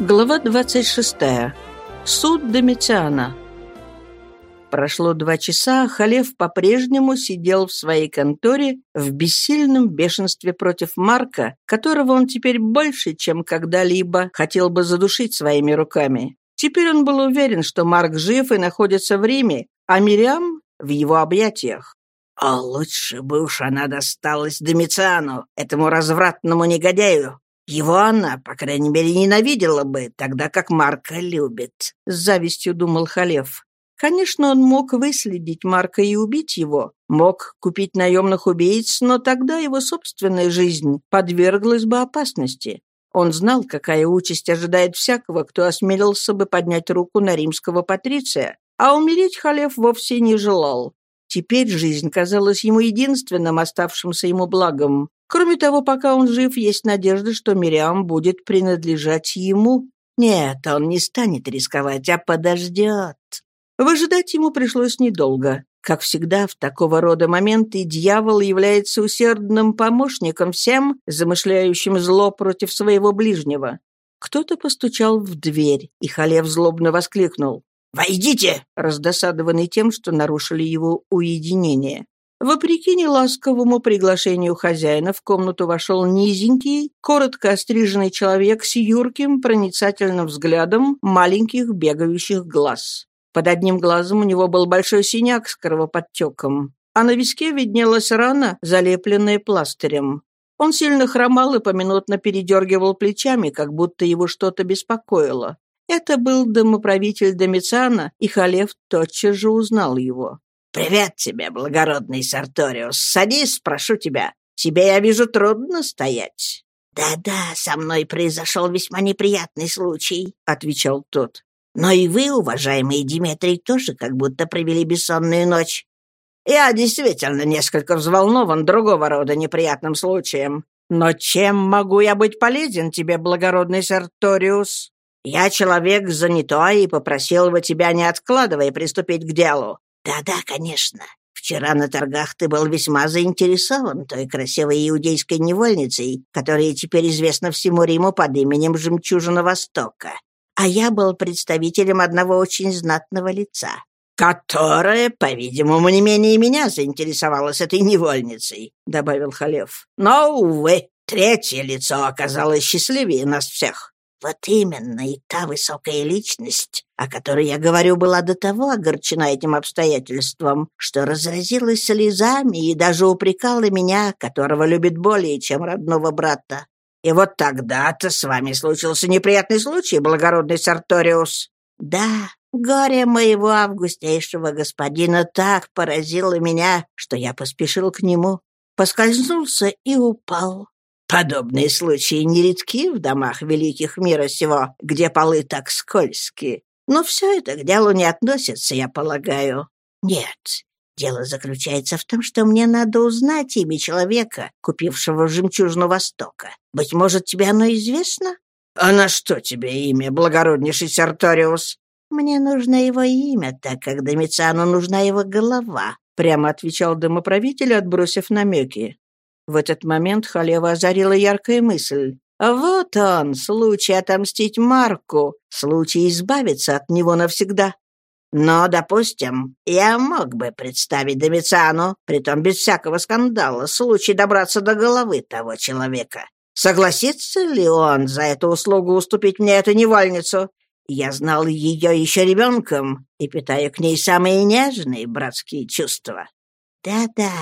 Глава 26. Суд Домициана. Прошло два часа, Халев по-прежнему сидел в своей конторе в бессильном бешенстве против Марка, которого он теперь больше, чем когда-либо, хотел бы задушить своими руками. Теперь он был уверен, что Марк жив и находится в Риме, а Мириам в его объятиях. «А лучше бы уж она досталась Домициану, этому развратному негодяю. Его она, по крайней мере, ненавидела бы, тогда как Марка любит», — с завистью думал Халев. Конечно, он мог выследить Марка и убить его, мог купить наемных убийц, но тогда его собственная жизнь подверглась бы опасности. Он знал, какая участь ожидает всякого, кто осмелился бы поднять руку на римского патриция, а умереть Халев вовсе не желал. Теперь жизнь казалась ему единственным оставшимся ему благом. Кроме того, пока он жив, есть надежда, что Мириам будет принадлежать ему. Нет, он не станет рисковать, а подождет. Выжидать ему пришлось недолго. Как всегда, в такого рода моменты дьявол является усердным помощником всем, замышляющим зло против своего ближнего. Кто-то постучал в дверь, и Халев злобно воскликнул. «Войдите!» раздосадованный тем, что нарушили его уединение. Вопреки неласковому приглашению хозяина в комнату вошел низенький, коротко остриженный человек с юрким, проницательным взглядом маленьких бегающих глаз. Под одним глазом у него был большой синяк с кровоподтеком, а на виске виднелась рана, залепленная пластырем. Он сильно хромал и поминутно передергивал плечами, как будто его что-то беспокоило. Это был домоправитель Домициана, и Халев тотчас же узнал его. «Привет тебе, благородный Сарториус! Садись, прошу тебя. Тебе, я вижу, трудно стоять». «Да-да, со мной произошел весьма неприятный случай», — отвечал тот. «Но и вы, уважаемый Диметрий, тоже как будто провели бессонную ночь». «Я действительно несколько взволнован другого рода неприятным случаем. Но чем могу я быть полезен тебе, благородный Сарториус?» «Я человек занятой и попросил бы тебя, не откладывая, приступить к делу». «Да-да, конечно. Вчера на торгах ты был весьма заинтересован той красивой иудейской невольницей, которая теперь известна всему Риму под именем «Жемчужина Востока». А я был представителем одного очень знатного лица, которая, по-видимому, не менее меня заинтересовалась этой невольницей», — добавил Халев. «Но, увы, третье лицо оказалось счастливее нас всех. Вот именно, и та высокая личность, о которой я говорю, была до того огорчена этим обстоятельством, что разразилась слезами и даже упрекала меня, которого любит более, чем родного брата. И вот тогда-то с вами случился неприятный случай, благородный Сарториус. Да, горе моего августейшего господина так поразило меня, что я поспешил к нему, поскользнулся и упал. Подобные случаи нередки в домах великих мира сего, где полы так скользкие. Но все это к делу не относится, я полагаю. Нет, дело заключается в том, что мне надо узнать имя человека, купившего жемчужину Востока. Быть может, тебе оно известно? А на что тебе имя, благороднейший Сарториус? Мне нужно его имя, так как Домициану нужна его голова, прямо отвечал домоправитель, отбросив намеки. В этот момент Халева озарила яркая мысль. «Вот он, случай отомстить Марку, случай избавиться от него навсегда. Но, допустим, я мог бы представить Домициану, притом без всякого скандала, случай добраться до головы того человека. Согласится ли он за эту услугу уступить мне эту невольницу? Я знал ее еще ребенком и питаю к ней самые нежные братские чувства. Да-да,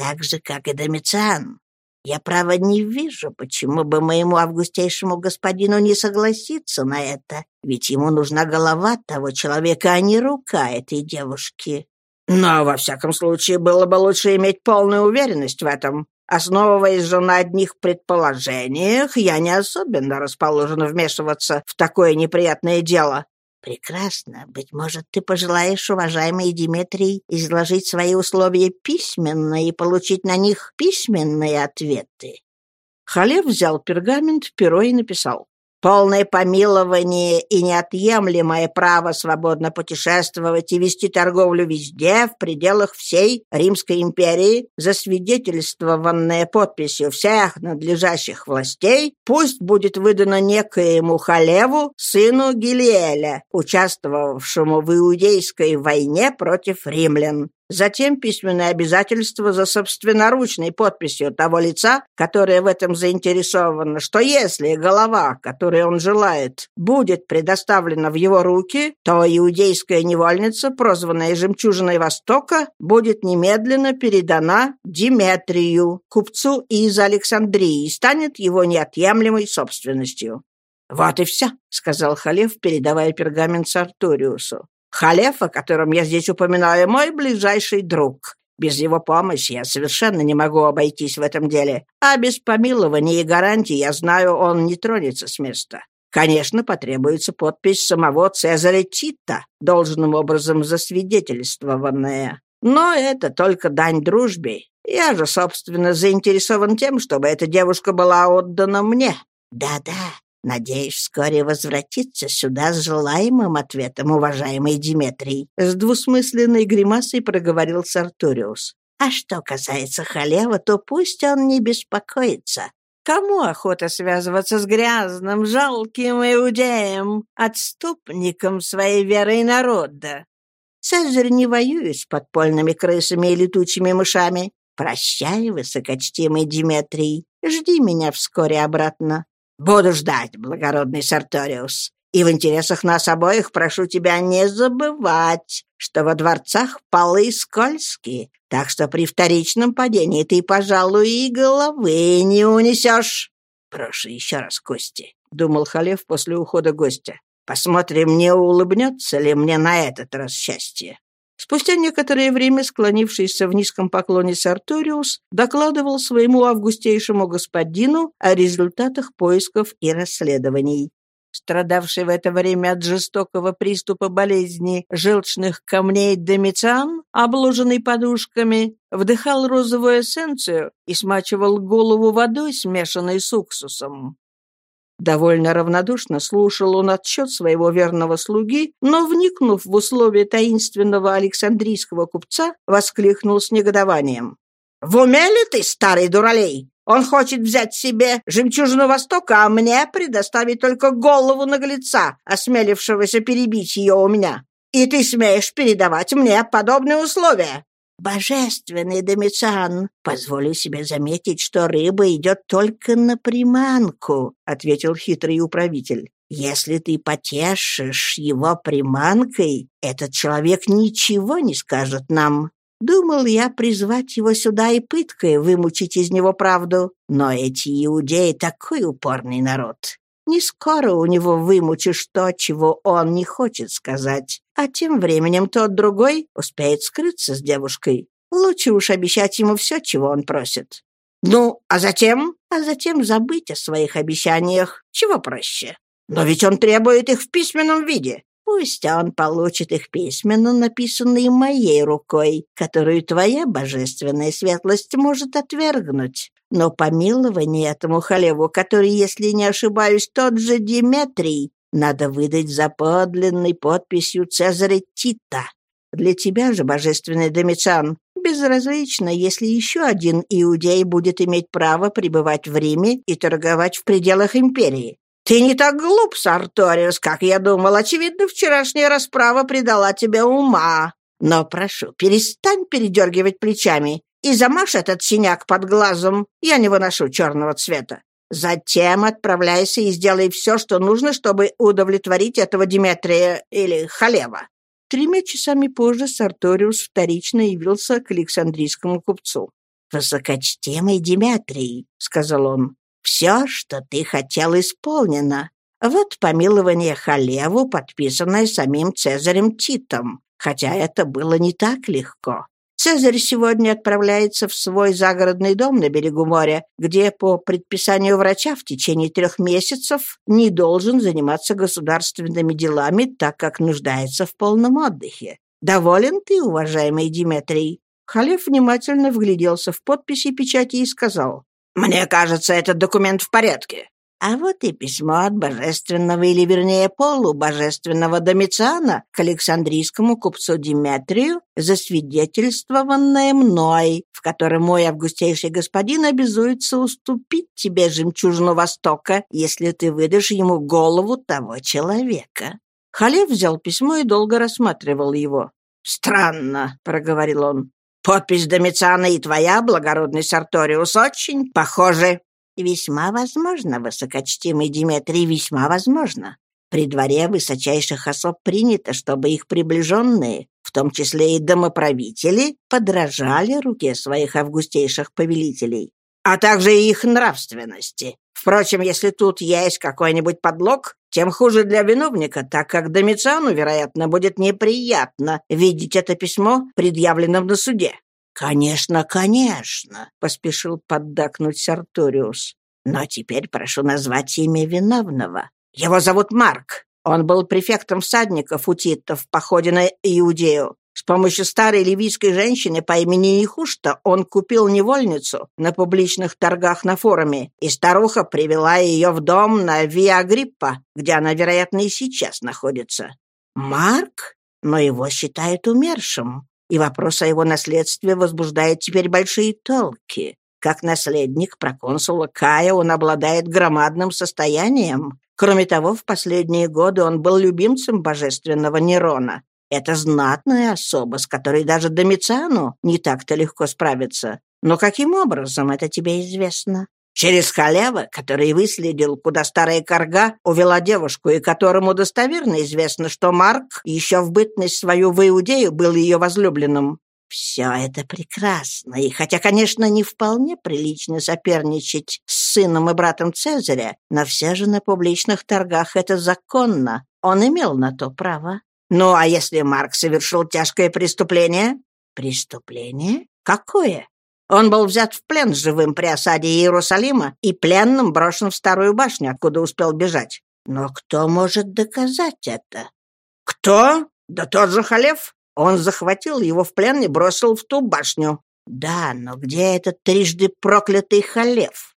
так же, как и Домициан. Я, право, не вижу, почему бы моему августейшему господину не согласиться на это, ведь ему нужна голова того человека, а не рука этой девушки. Но, во всяком случае, было бы лучше иметь полную уверенность в этом. Основываясь же на одних предположениях, я не особенно расположен вмешиваться в такое неприятное дело. «Прекрасно. Быть может, ты пожелаешь, уважаемый Диметрий, изложить свои условия письменно и получить на них письменные ответы». Халев взял пергамент, перо и написал. Полное помилование и неотъемлемое право свободно путешествовать и вести торговлю везде, в пределах всей Римской империи, засвидетельствованное подписью всех надлежащих властей, пусть будет выдано некоему Халеву, сыну Гилиэля, участвовавшему в Иудейской войне против римлян. Затем письменное обязательство за собственноручной подписью того лица, которое в этом заинтересовано, что если голова, которой он желает, будет предоставлена в его руки, то иудейская невольница, прозванная «Жемчужиной Востока», будет немедленно передана Диметрию, купцу из Александрии, и станет его неотъемлемой собственностью. «Вот и все», — сказал Халев, передавая пергамент Сарториусу. Халеф, о котором я здесь упоминаю, мой ближайший друг. Без его помощи я совершенно не могу обойтись в этом деле. А без помилования и гарантий, я знаю, он не тронется с места. Конечно, потребуется подпись самого Цезаря Тита, должным образом засвидетельствованная. Но это только дань дружбе. Я же, собственно, заинтересован тем, чтобы эта девушка была отдана мне. Да-да, Надеюсь вскоре возвратиться сюда с желаемым ответом, уважаемый Диметрий. С двусмысленной гримасой проговорил Сарториус. А что касается Халева, то пусть он не беспокоится. Кому охота связываться с грязным, жалким иудеем, отступником своей веры и народа? Цезарь не воюет с подпольными крысами и летучими мышами. Прощай, высокочтимый Диметрий. Жди меня вскоре обратно. Буду ждать, благородный Сарториус. И в интересах нас обоих прошу тебя не забывать, что во дворцах полы скользкие, так что при вторичном падении ты, пожалуй, и головы не унесешь. Прошу еще раз, Кости, — думал Халев после ухода гостя. Посмотрим, не улыбнется ли мне на этот раз счастье. Спустя некоторое время склонившийся в низком поклоне Сарториус докладывал своему августейшему господину о результатах поисков и расследований. Страдавший в это время от жестокого приступа болезни желчных камней Домициан, обложенный подушками, вдыхал розовую эссенцию и смачивал голову водой, смешанной с уксусом. Довольно равнодушно слушал он отчет своего верного слуги, но, вникнув в условия таинственного александрийского купца, воскликнул с негодованием. «В уме ли ты, старый дуралей? Он хочет взять себе жемчужину Востока, а мне предоставить только голову наглеца, осмелившегося перебить ее у меня. И ты смеешь передавать мне подобные условия?» «Божественный Домициан, позволю себе заметить, что рыба идет только на приманку», — ответил хитрый управитель. «Если ты потешишь его приманкой, этот человек ничего не скажет нам. Думал я призвать его сюда и пыткой вымучить из него правду, но эти иудеи такой упорный народ. Не скоро у него вымучишь то, чего он не хочет сказать. А тем временем тот другой успеет скрыться с девушкой. Лучше уж обещать ему все, чего он просит. Ну, а затем? А затем забыть о своих обещаниях. Чего проще? Но ведь он требует их в письменном виде. Пусть он получит их письменно, написанные моей рукой, которую твоя божественная светлость может отвергнуть. Но помилование этому халеву, который, если не ошибаюсь, тот же Диметрий, надо выдать за подлинной подписью Цезаря Тита. Для тебя же, божественный Домициан, безразлично, если еще один иудей будет иметь право пребывать в Риме и торговать в пределах империи. Ты не так глуп, Сарториус, как я думал. Очевидно, вчерашняя расправа придала тебе ума. Но прошу, перестань передергивать плечами и замажь этот синяк под глазом. Я не выношу черного цвета. Затем отправляйся и сделай все, что нужно, чтобы удовлетворить этого Диметрия или Халева». Тремя часами позже Сарториус вторично явился к Александрийскому купцу. «Высокочтимый Диметрий», — сказал он, — «все, что ты хотел, исполнено. Вот помилование Халеву, подписанное самим Цезарем Титом, хотя это было не так легко. Цезарь сегодня отправляется в свой загородный дом на берегу моря, где по предписанию врача в течение трех месяцев не должен заниматься государственными делами, так как нуждается в полном отдыхе. Доволен ты, уважаемый Диметрий?» Халев внимательно вгляделся в подписи печати и сказал, «Мне кажется, этот документ в порядке. А вот и письмо от божественного, или вернее полубожественного Домициана к Александрийскому купцу Диметрию, засвидетельствованное мной, в котором мой августейший господин обязуется уступить тебе жемчужину Востока, если ты выдашь ему голову того человека». Халев взял письмо и долго рассматривал его. «Странно», — проговорил он. «Подпись Домициана и твоя, благородный Сарториус, очень похожи». «Весьма возможно, высокочтимый Диметрий, весьма возможно. При дворе высочайших особ принято, чтобы их приближенные, в том числе и домоправители, подражали руке своих августейших повелителей, а также и их нравственности. Впрочем, если тут есть какой-нибудь подлог, тем хуже для виновника, так как Домициану, вероятно, будет неприятно видеть это письмо, предъявленным на суде. «Конечно, конечно», — поспешил поддакнуть Сарториус. «Но теперь прошу назвать имя виновного. Его зовут Марк. Он был префектом всадников у Тита в походе на Иудею. С помощью старой ливийской женщины по имени Ихушта он купил невольницу на публичных торгах на форуме, и старуха привела ее в дом на Виагриппа, где она, вероятно, и сейчас находится. Марк? Но его считают умершим и вопрос о его наследстве возбуждает теперь большие толки. Как наследник проконсула Кая он обладает громадным состоянием. Кроме того, в последние годы он был любимцем божественного Нерона. Это знатная особа, с которой даже Домициану не так-то легко справиться. Но каким образом это тебе известно? Через халява, который выследил, куда старая корга увела девушку, и которому достоверно известно, что Марк еще в бытность свою в Иудею был ее возлюбленным. Все это прекрасно, и хотя, конечно, не вполне прилично соперничать с сыном и братом Цезаря, но все же на публичных торгах это законно. Он имел на то право. Ну, а если Марк совершил тяжкое преступление? Преступление? Какое? Он был взят в плен живым при осаде Иерусалима и пленным брошен в старую башню, откуда успел бежать. Но кто может доказать это? Кто? Да тот же Халев. Он захватил его в плен и бросил в ту башню. Да, но где этот трижды проклятый Халев?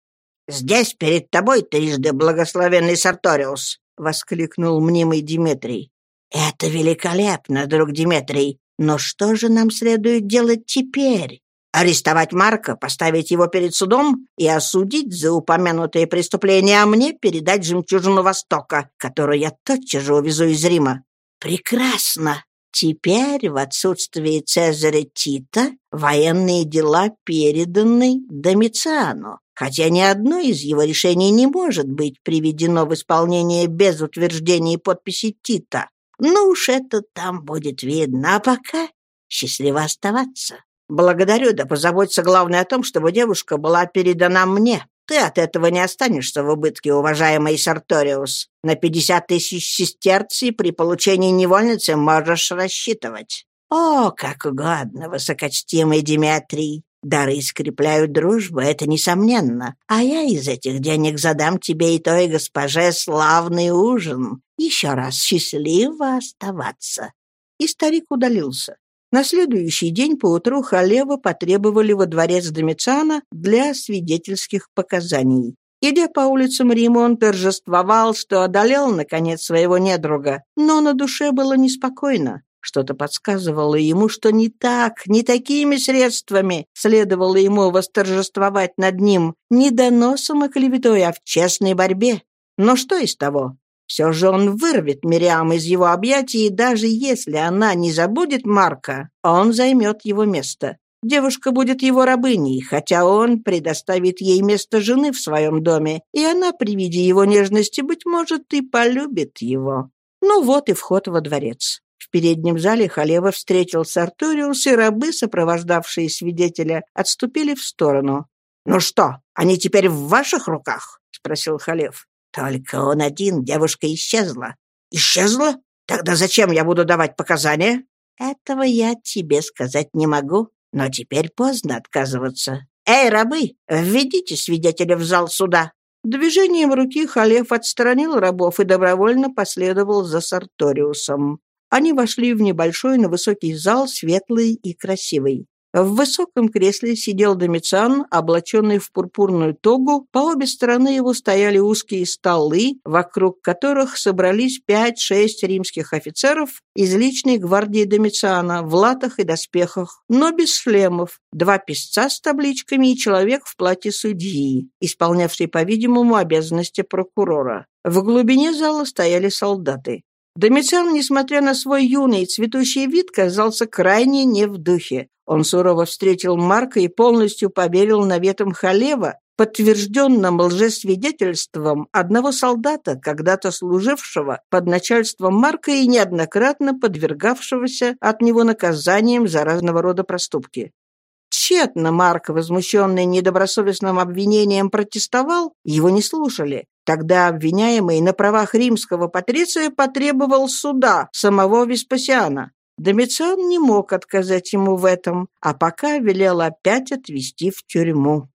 Здесь перед тобой трижды благословенный Сарториус, воскликнул мнимый Диметрий. Это великолепно, друг Диметрий. Но что же нам следует делать теперь? Арестовать Марка, поставить его перед судом и осудить за упомянутые преступления, а мне передать жемчужину Востока, которую я тотчас же увезу из Рима. Прекрасно. Теперь, в отсутствии Цезаря Тита, военные дела переданы Домициану, хотя ни одно из его решений не может быть приведено в исполнение без утверждения подписи Тита. Ну уж это там будет видно, а пока счастливо оставаться. «Благодарю, да позаботься главное о том, чтобы девушка была передана мне. Ты от этого не останешься в убытке, уважаемый Сарториус. На пятьдесят тысяч сестерций при получении невольницы можешь рассчитывать». «О, как угодно, высокочтимый Диметрий. Дары скрепляют дружбу, это несомненно. А я из этих денег задам тебе и той госпоже славный ужин. Еще раз счастливо оставаться». И старик удалился. На следующий день поутру Халева потребовали во дворец Домициана для свидетельских показаний. Идя по улицам Рима, он торжествовал, что одолел, наконец, своего недруга, но на душе было неспокойно. Что-то подсказывало ему, что не так, не такими средствами следовало ему восторжествовать над ним, не доносом и клеветой, а в честной борьбе. Но что из того? Все же он вырвет Мириам из его объятий, и даже если она не забудет Марка, он займет его место. Девушка будет его рабыней, хотя он предоставит ей место жены в своем доме, и она при виде его нежности, быть может, и полюбит его. Ну вот и вход во дворец. В переднем зале Халева встретил Сартуриус, и рабы, сопровождавшие свидетеля, отступили в сторону. «Ну что, они теперь в ваших руках?» — спросил Халев. Только он один, девушка исчезла. Исчезла? Тогда зачем я буду давать показания? Этого я тебе сказать не могу, но теперь поздно отказываться. Эй, рабы, введите свидетеля в зал суда. Движением руки Халев отстранил рабов и добровольно последовал за Сарториусом. Они вошли в небольшой, но высокий зал, светлый и красивый. В высоком кресле сидел Домициан, облаченный в пурпурную тогу, по обе стороны его стояли узкие столы, вокруг которых собрались пять-шесть римских офицеров из личной гвардии Домициана в латах и доспехах, но без шлемов, два писца с табличками и человек в платье судьи, исполнявший, по-видимому, обязанности прокурора. В глубине зала стояли солдаты. Домициан, несмотря на свой юный цветущий вид, казался крайне не в духе. Он сурово встретил Марка и полностью поверил наветам Халева, подтвержденным лжесвидетельством одного солдата, когда-то служившего под начальством Марка и неоднократно подвергавшегося от него наказаниям за разного рода проступки. Тщетно Марк, возмущенный недобросовестным обвинением, протестовал, его не слушали. Тогда обвиняемый на правах римского патриция потребовал суда самого Веспасиана. Домициан не мог отказать ему в этом, а пока велел опять отвезти в тюрьму.